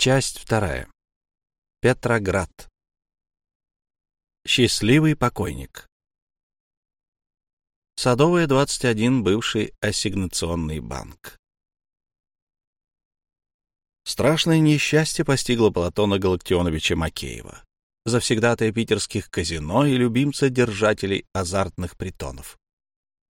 Часть вторая. Петроград. Счастливый покойник. Садовая, 21, бывший ассигнационный банк. Страшное несчастье постигло Платона Галактионовича Макеева, завсегдатая питерских казино и любимца держателей азартных притонов.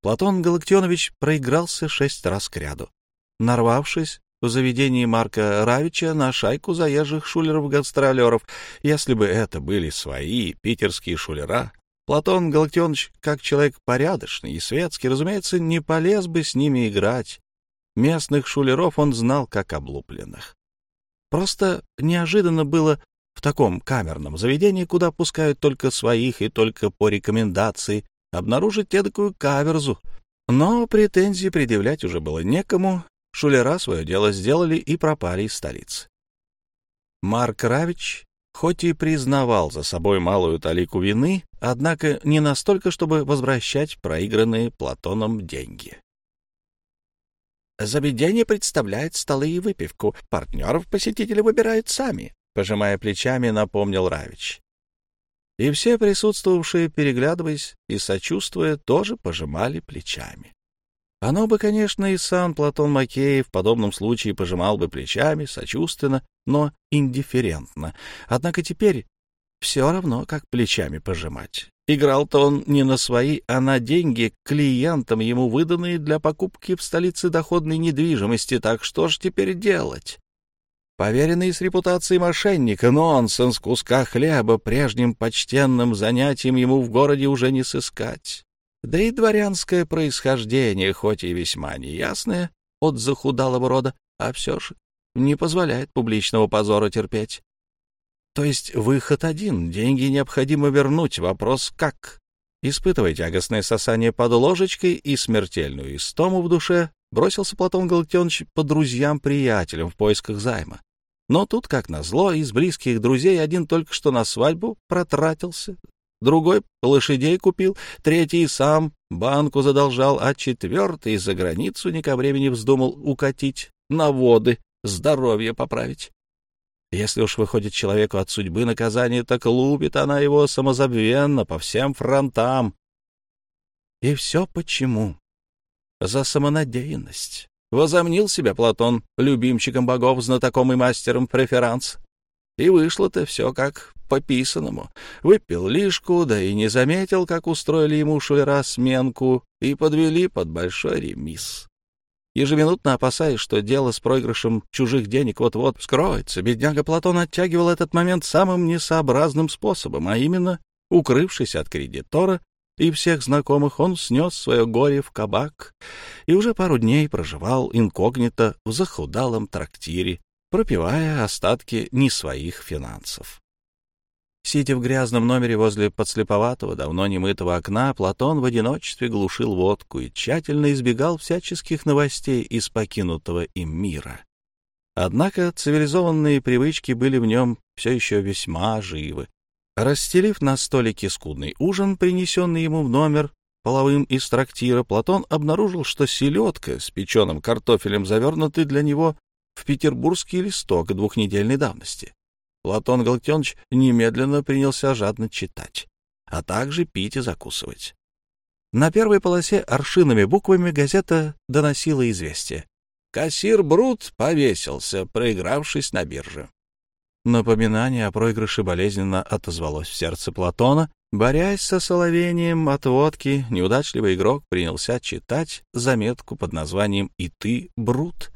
Платон Галактионович проигрался шесть раз к ряду, нарвавшись в заведении Марка Равича на шайку заезжих шулеров-гастролеров. Если бы это были свои питерские шулера, Платон Галактионович, как человек порядочный и светский, разумеется, не полез бы с ними играть. Местных шулеров он знал как облупленных. Просто неожиданно было в таком камерном заведении, куда пускают только своих и только по рекомендации, обнаружить эдакую каверзу. Но претензии предъявлять уже было некому, шулера свое дело сделали и пропали из столицы. Марк Равич хоть и признавал за собой малую талику вины, однако не настолько, чтобы возвращать проигранные Платоном деньги. «Заведение представляет столы и выпивку. Партнеров посетители выбирают сами», — пожимая плечами, напомнил Равич. И все присутствовавшие, переглядываясь и сочувствуя, тоже пожимали плечами. Оно бы, конечно, и сам Платон Макеев в подобном случае пожимал бы плечами, сочувственно, но индифферентно. Однако теперь все равно, как плечами пожимать. Играл-то он не на свои, а на деньги клиентам, ему выданные для покупки в столице доходной недвижимости. Так что ж теперь делать? Поверенный с репутацией мошенника, нонсенс, куска хлеба, прежним почтенным занятием ему в городе уже не сыскать. Да и дворянское происхождение, хоть и весьма неясное, от захудалого рода, а все же не позволяет публичного позора терпеть. То есть выход один — деньги необходимо вернуть. Вопрос как? Испытывая тягостное сосание под ложечкой и смертельную истому в душе, бросился Платон Галактионович по друзьям-приятелям в поисках займа. Но тут, как назло, из близких друзей один только что на свадьбу протратился, другой лошадей купил, третий сам банку задолжал, а четвертый за границу не ко времени вздумал укатить на воды, здоровье поправить. Если уж выходит человеку от судьбы наказание, так лупит она его самозабвенно по всем фронтам. И все почему? За самонадеянность. Возомнил себя Платон любимчиком богов, знатоком и мастером преферанс. И вышло-то все как по писанному. Выпил лишку, да и не заметил, как устроили ему шулера сменку и подвели под большой ремис. Ежеминутно опасаясь, что дело с проигрышем чужих денег вот-вот вскроется, бедняга Платон оттягивал этот момент самым несообразным способом, а именно, укрывшись от кредитора и всех знакомых, он снес свое горе в кабак и уже пару дней проживал инкогнито в захудалом трактире, пропивая остатки не своих финансов. Сидя в грязном номере возле подслеповатого, давно немытого окна, Платон в одиночестве глушил водку и тщательно избегал всяческих новостей из покинутого им мира. Однако цивилизованные привычки были в нем все еще весьма живы. Расстелив на столике скудный ужин, принесенный ему в номер половым из трактира, Платон обнаружил, что селедка с печеным картофелем завернуты для него в петербургский листок двухнедельной давности. Платон Галактионович немедленно принялся жадно читать, а также пить и закусывать. На первой полосе аршинными буквами газета доносила известие. Кассир Брут повесился, проигравшись на бирже. Напоминание о проигрыше болезненно отозвалось в сердце Платона. Борясь со соловением от водки, неудачливый игрок принялся читать заметку под названием «И ты, Брут»,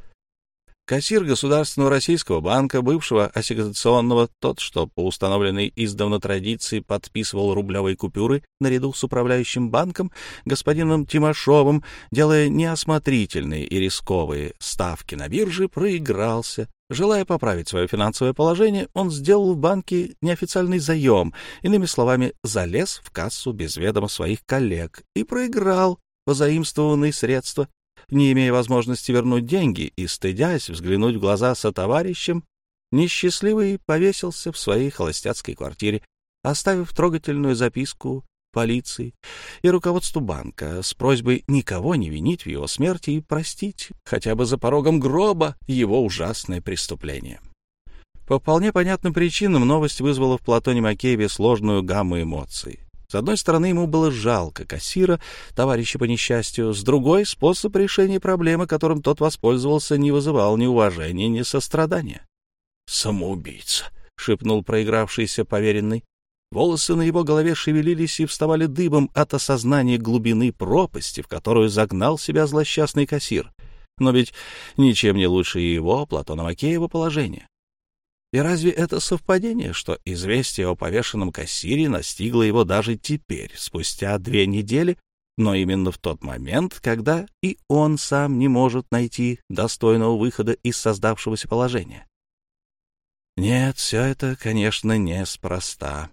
Кассир Государственного Российского банка, бывшего ассигнационного, тот, что по установленной издавна традиции подписывал рублевые купюры наряду с управляющим банком, господином Тимошовым, делая неосмотрительные и рисковые ставки на бирже, проигрался. Желая поправить свое финансовое положение, он сделал в банке неофициальный заем, иными словами, залез в кассу без ведома своих коллег и проиграл позаимствованные средства не имея возможности вернуть деньги и стыдясь взглянуть в глаза сотоварищам, несчастливый повесился в своей холостяцкой квартире, оставив трогательную записку полиции и руководству банка с просьбой никого не винить в его смерти и простить хотя бы за порогом гроба его ужасное преступление. По вполне понятным причинам новость вызвала в Платоне Макееве сложную гамму эмоций. С одной стороны, ему было жалко кассира, товарища по несчастью. С другой, способ решения проблемы, которым тот воспользовался, не вызывал ни уважения, ни сострадания. «Самоубийца!» — шепнул проигравшийся поверенный. Волосы на его голове шевелились и вставали дыбом от осознания глубины пропасти, в которую загнал себя злосчастный кассир. Но ведь ничем не лучше его, Платона Макеева, положение. И разве это совпадение, что известие о повешенном кассире настигло его даже теперь, спустя две недели, но именно в тот момент, когда и он сам не может найти достойного выхода из создавшегося положения? Нет, все это, конечно, неспроста.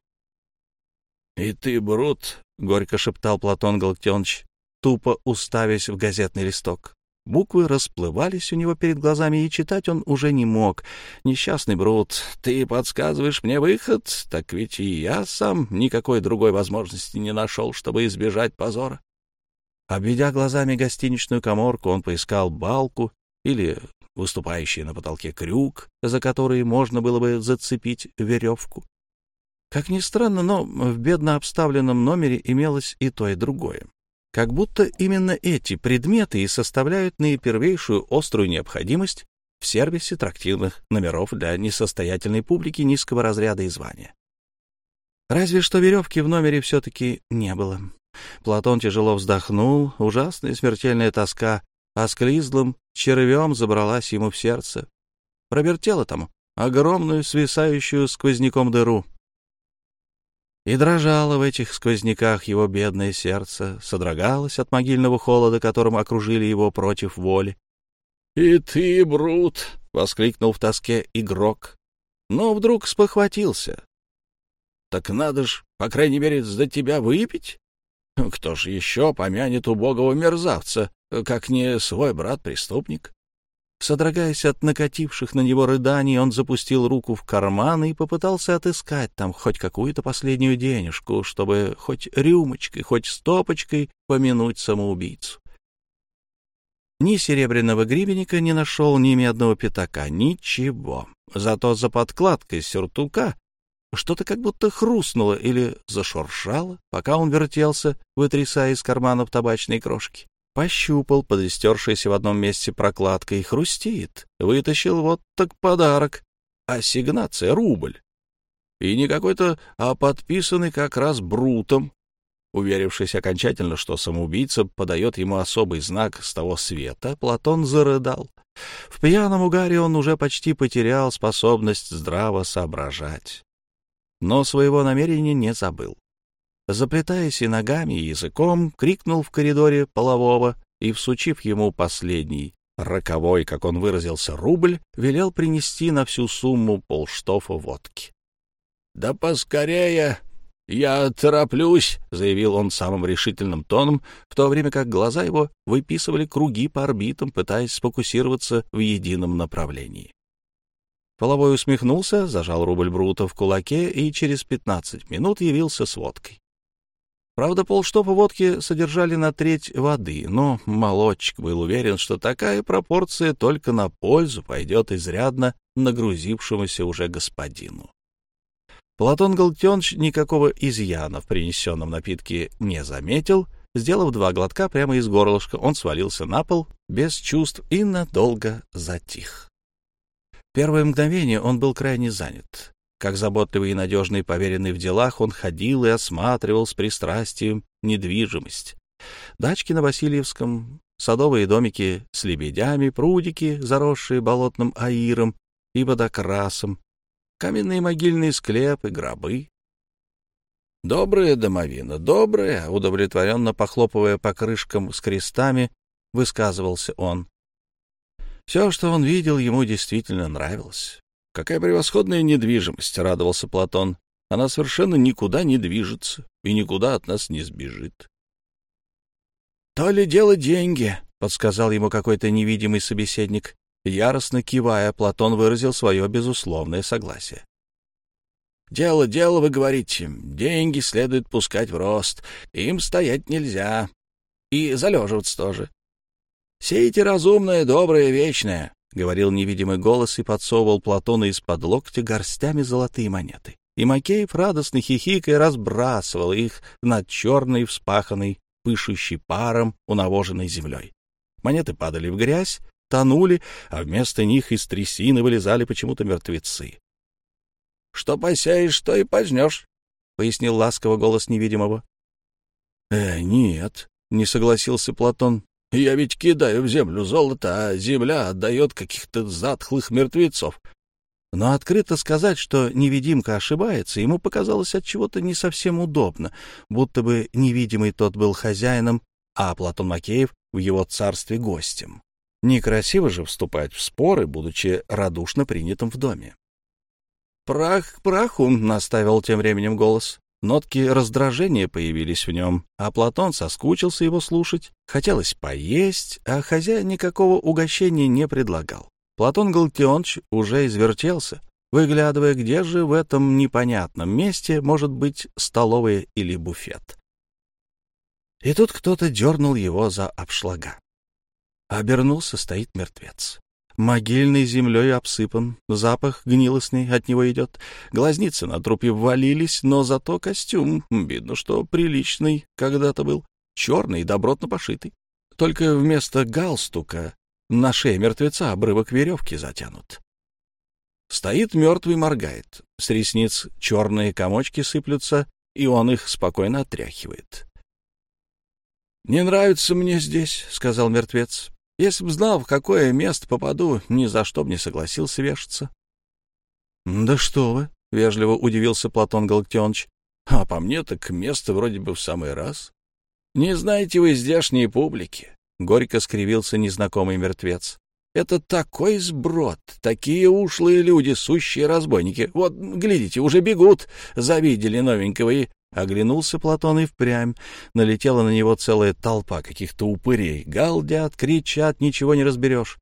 — И ты, Брут, — горько шептал Платон Галактионович, тупо уставясь в газетный листок. Буквы расплывались у него перед глазами, и читать он уже не мог. Несчастный Брут, ты подсказываешь мне выход, так ведь и я сам никакой другой возможности не нашел, чтобы избежать позора. Обведя глазами гостиничную коморку, он поискал балку или выступающий на потолке крюк, за который можно было бы зацепить веревку. Как ни странно, но в бедно обставленном номере имелось и то, и другое. Как будто именно эти предметы и составляют наипервейшую острую необходимость в сервисе трактирных номеров для несостоятельной публики низкого разряда и звания. Разве что веревки в номере все-таки не было. Платон тяжело вздохнул, ужасная смертельная тоска осклизлым червем забралась ему в сердце. Пробертела там огромную свисающую сквозняком дыру. И дрожало в этих сквозняках его бедное сердце, содрогалось от могильного холода, которым окружили его против воли. — И ты, Брут! — воскликнул в тоске игрок. Но вдруг спохватился. — Так надо ж, по крайней мере, за тебя выпить? Кто ж еще помянет убогого мерзавца, как не свой брат-преступник? Содрогаясь от накативших на него рыданий, он запустил руку в карман и попытался отыскать там хоть какую-то последнюю денежку, чтобы хоть рюмочкой, хоть стопочкой помянуть самоубийцу. Ни серебряного гривенника не нашел, ни медного пятака, ничего. Зато за подкладкой сюртука что-то как будто хрустнуло или зашуршало, пока он вертелся, вытрясая из карманов табачные крошки. Пощупал подистершийся в одном месте прокладкой, хрустит. Вытащил вот так подарок. Ассигнация — рубль. И не какой-то, а подписанный как раз брутом. Уверившись окончательно, что самоубийца подает ему особый знак с того света, Платон зарыдал. В пьяном угаре он уже почти потерял способность здраво соображать. Но своего намерения не забыл заплетаясь и ногами, и языком, крикнул в коридоре полового и, всучив ему последний, роковой, как он выразился, рубль, велел принести на всю сумму полштофа водки. — Да поскорее! Я тороплюсь! — заявил он самым решительным тоном, в то время как глаза его выписывали круги по орбитам, пытаясь сфокусироваться в едином направлении. Половой усмехнулся, зажал рубль Брута в кулаке и через пятнадцать минут явился с водкой. Правда, полштопа водки содержали на треть воды, но молодчик был уверен, что такая пропорция только на пользу пойдет изрядно нагрузившемуся уже господину. Платон Галактионович никакого изъяна в принесенном напитке не заметил. Сделав два глотка прямо из горлышка, он свалился на пол без чувств и надолго затих. Первое мгновение он был крайне занят. Как заботливый и надежный поверенный в делах, он ходил и осматривал с пристрастием недвижимость. Дачки на Васильевском, садовые домики с лебедями, прудики, заросшие болотным аиром и водокрасом, каменные могильные склепы, гробы. «Добрая домовина, добрая!» — удовлетворенно похлопывая по крышкам с крестами, высказывался он. Все, что он видел, ему действительно нравилось. Какая превосходная недвижимость, — радовался Платон. Она совершенно никуда не движется и никуда от нас не сбежит. — То ли дело деньги, — подсказал ему какой-то невидимый собеседник. Яростно кивая, Платон выразил свое безусловное согласие. «Дело, дело, вы говорите. Деньги следует пускать в рост. Им стоять нельзя. И залеживаться тоже. Сейте разумное, доброе, вечное. — говорил невидимый голос и подсовывал Платона из-под локтя горстями золотые монеты. И Макеев, радостно хихикая, разбрасывал их над черной, вспаханной, пышущей паром, унавоженной землей. Монеты падали в грязь, тонули, а вместо них из трясины вылезали почему-то мертвецы. — Что посеешь, то и пожнешь, — пояснил ласково голос невидимого. — Э, нет, — не согласился Платон. — Я ведь кидаю в землю золото, а земля отдает каких-то затхлых мертвецов. Но открыто сказать, что невидимка ошибается, ему показалось от чего-то не совсем удобно, будто бы невидимый тот был хозяином, а Платон Макеев в его царстве гостем. Некрасиво же вступать в споры, будучи радушно принятым в доме. «Прах к праху», — наставил тем временем голос. Нотки раздражения появились в нем, а Платон соскучился его слушать. Хотелось поесть, а хозяин никакого угощения не предлагал. Платон Галактионович уже извертелся, выглядывая, где же в этом непонятном месте может быть столовая или буфет. И тут кто-то дернул его за обшлага. Обернулся, стоит мертвец. Могильной землей обсыпан, запах гнилостный от него идет. Глазницы на трупе ввалились, но зато костюм, видно, что приличный когда-то был, черный и добротно пошитый. Только вместо галстука на шее мертвеца обрывок веревки затянут. Стоит мертвый, моргает. С ресниц черные комочки сыплются, и он их спокойно отряхивает. «Не нравится мне здесь», — сказал мертвец. «Если б знал, в какое место попаду, ни за что б не согласился вешаться». «Да что вы!» — вежливо удивился Платон Галактионович. «А по мне так место вроде бы в самый раз. Не знаете вы здешней публики. — горько скривился незнакомый мертвец. «Это такой сброд, такие ушлые люди, сущие разбойники. Вот, глядите, уже бегут, завидели новенького и...» Оглянулся Платон и впрямь. Налетела на него целая толпа каких-то упырей. Галдят, кричат, ничего не разберешь.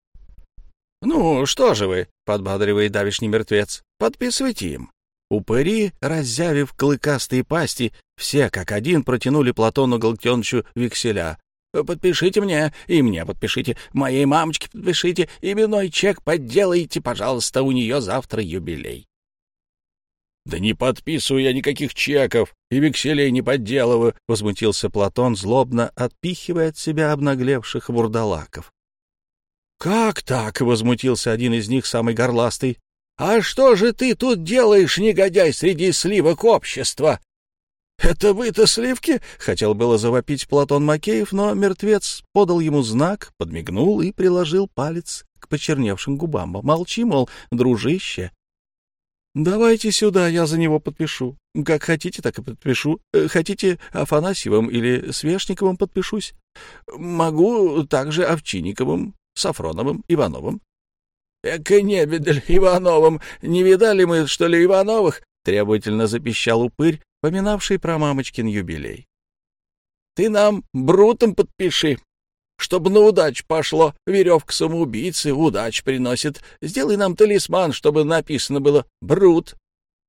«Ну, что же вы?» — подбадривает давишний мертвец. «Подписывайте им». Упыри, раззявив клыкастые пасти, все как один протянули Платону Галактионовичу векселя. Подпишите мне, и мне подпишите, моей мамочке подпишите, именной чек подделайте, пожалуйста, у нее завтра юбилей. — Да не подписываю я никаких чеков и векселей не подделываю, — возмутился Платон, злобно отпихивая от себя обнаглевших бурдалаков. — Как так? — возмутился один из них, самый горластый. — А что же ты тут делаешь, негодяй, среди сливок общества? «Это вы-то сливки?» — хотел было завопить Платон Макеев, но мертвец подал ему знак, подмигнул и приложил палец к почерневшим губам. «Молчи, мол, дружище». «Давайте сюда, я за него подпишу. Как хотите, так и подпишу. Э, хотите Афанасьевым или Свешниковым подпишусь? Могу также Овчинниковым, Сафроновым, Ивановым». «Эка небедель Ивановым! Не видали мы, что ли, Ивановых?» — требовательно запищал упырь, поминавший про мамочкин юбилей. — Ты нам брутом подпиши, чтобы на удачу пошло. Веревка самоубийцы удач приносит. Сделай нам талисман, чтобы написано было «Брут».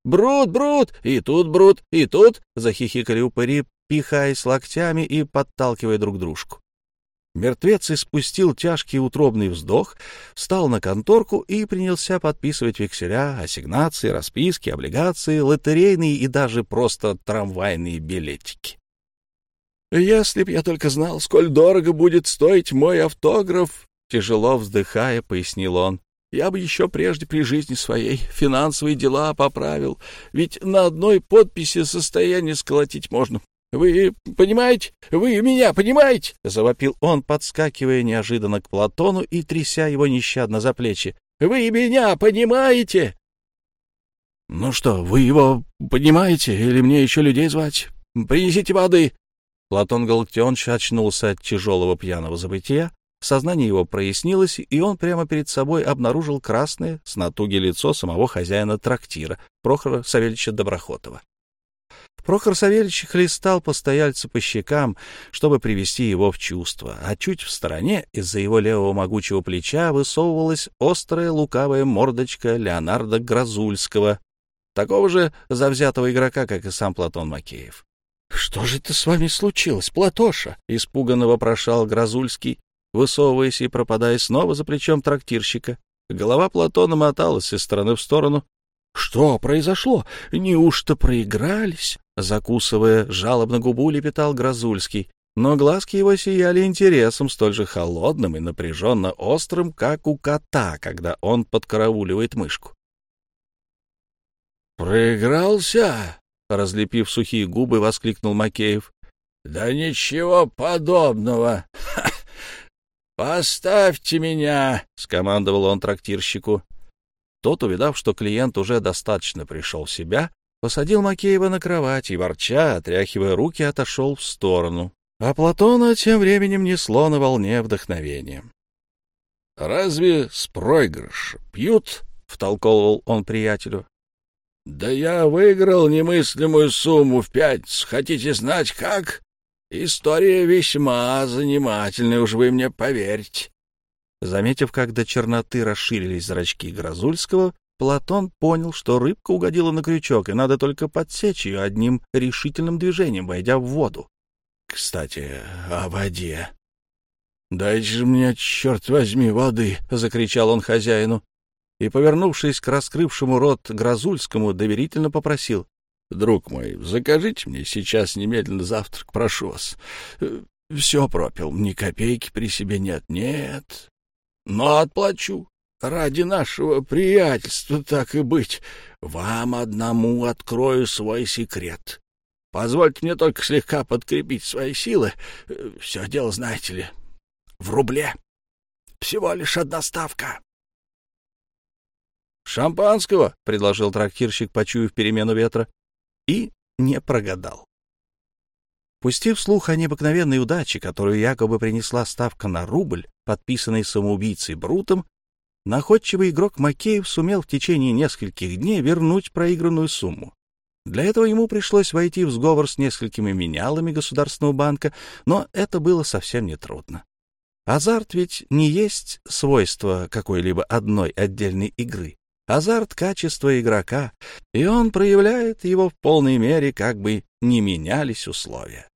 «Брут, Брут! И тут Брут, и тут!» — захихикали упыри, пихаясь локтями и подталкивая друг дружку. Мертвец испустил тяжкий утробный вздох, встал на конторку и принялся подписывать векселя, ассигнации, расписки, облигации, лотерейные и даже просто трамвайные билетики. «Если б я только знал, сколь дорого будет стоить мой автограф!» Тяжело вздыхая, пояснил он. «Я бы еще прежде при жизни своей финансовые дела поправил, ведь на одной подписи состояние сколотить можно. Вы понимаете? Вы меня понимаете? — завопил он, подскакивая неожиданно к Платону и тряся его нещадно за плечи. — Вы меня понимаете? — Ну что, вы его понимаете? Или мне еще людей звать? Принесите воды. Платон Галактионович очнулся от тяжелого пьяного забытия. Сознание его прояснилось, и он прямо перед собой обнаружил красное с натуги лицо самого хозяина трактира, Прохора Савельевича Доброхотова. Прохор Савельевич хлестал постояльца по щекам, чтобы привести его в чувство, а чуть в стороне из-за его левого могучего плеча высовывалась острая лукавая мордочка Леонарда Грозульского, такого же завзятого игрока, как и сам Платон Макеев. — Что же это с вами случилось, Платоша? — испуганно вопрошал Грозульский, высовываясь и пропадая снова за плечом трактирщика. Голова Платона моталась из стороны в сторону. «Что произошло? Неужто проигрались?» Закусывая жалобно губу, лепетал Грозульский. Но глазки его сияли интересом, столь же холодным и напряженно острым, как у кота, когда он подкарауливает мышку. «Проигрался?» — разлепив сухие губы, воскликнул Макеев. «Да ничего подобного! Поставьте меня!» — скомандовал он трактирщику. Тот, увидав, что клиент уже достаточно пришел в себя, посадил Макеева на кровать и, ворча, отряхивая руки, отошел в сторону. А Платона тем временем несло на волне вдохновения. «Разве с проигрыш пьют?» — втолковывал он приятелю. «Да я выиграл немыслимую сумму в пять. Хотите знать, как? История весьма занимательная, уж вы мне поверьте». Заметив, как до черноты расширились зрачки Грозульского, Платон понял, что рыбка угодила на крючок, и надо только подсечь ее одним решительным движением, войдя в воду. «Кстати, о воде». «Дайте же мне, черт возьми, воды!» — закричал он хозяину и, повернувшись к раскрывшему рот Грозульскому, доверительно попросил. — Друг мой, закажите мне сейчас немедленно завтрак, прошу вас. Э, Все пропил, ни копейки при себе нет, нет. Но отплачу. Ради нашего приятельства, так и быть, вам одному открою свой секрет. Позвольте мне только слегка подкрепить свои силы. Э, Все дело, знаете ли, в рубле. Всего лишь одна ставка. «Шампанского!» — предложил трактирщик, почуяв перемену ветра, и не прогадал. Пустив слух о необыкновенной удаче, которую якобы принесла ставка на рубль, подписанный самоубийцей Брутом, находчивый игрок Макеев сумел в течение нескольких дней вернуть проигранную сумму. Для этого ему пришлось войти в сговор с несколькими менялами Государственного банка, но это было совсем нетрудно. Азарт ведь не есть свойство какой-либо одной отдельной игры. Азарт — качество игрока, и он проявляет его в полной мере, как бы не менялись условия.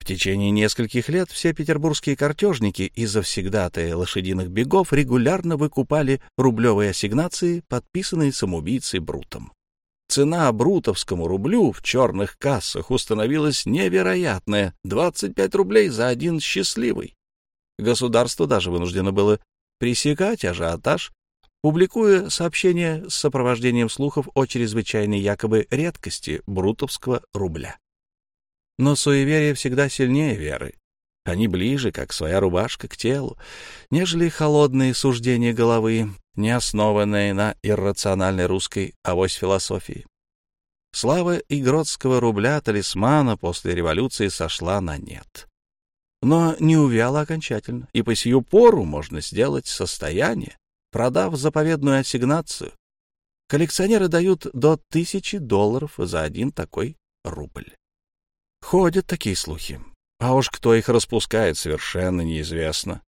В течение нескольких лет все петербургские картежники из завсегдатые лошадиных бегов регулярно выкупали рублевые ассигнации, подписанные самоубийцей Брутом. Цена брутовскому рублю в черных кассах установилась невероятная — 25 рублей за один счастливый. Государство даже вынуждено было пресекать ажиотаж, публикуя сообщения с сопровождением слухов о чрезвычайной якобы редкости брутовского рубля. Но суеверие всегда сильнее веры. Они ближе, как своя рубашка, к телу, нежели холодные суждения головы, не основанные на иррациональной русской авось философии. Слава игротского рубля талисмана после революции сошла на нет. Но не увяла окончательно, и по сию пору можно сделать состояние, продав заповедную ассигнацию. Коллекционеры дают до тысячи долларов за один такой рубль. Ходят такие слухи. А уж кто их распускает, совершенно неизвестно.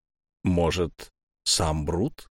Может, сам Брут?